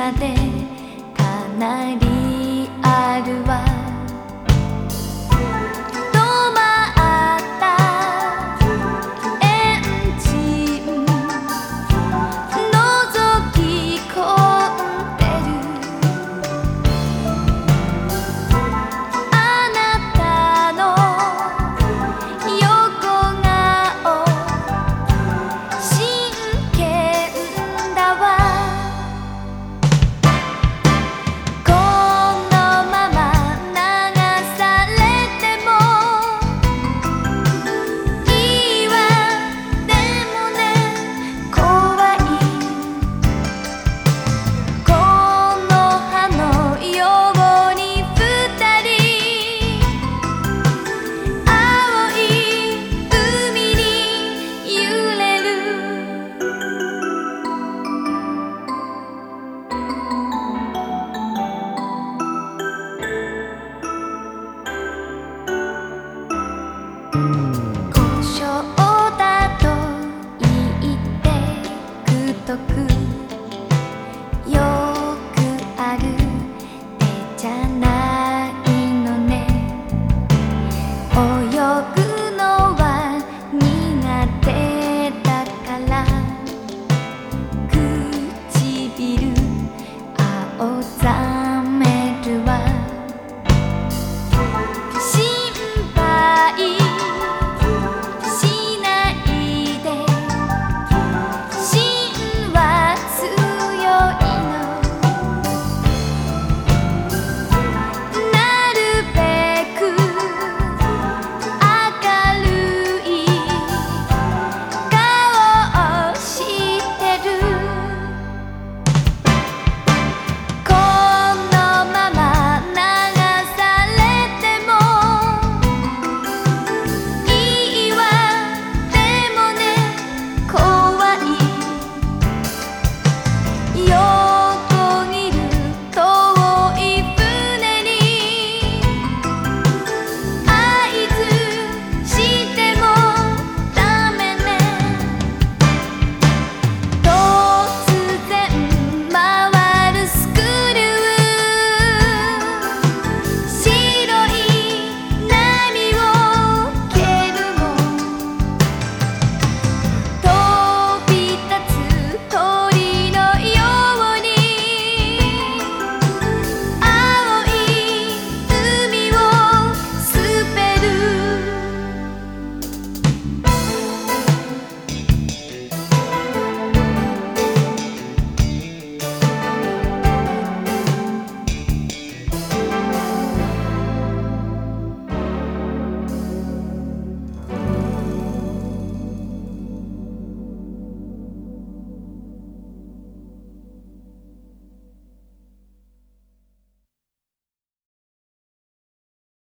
までかなりあるわ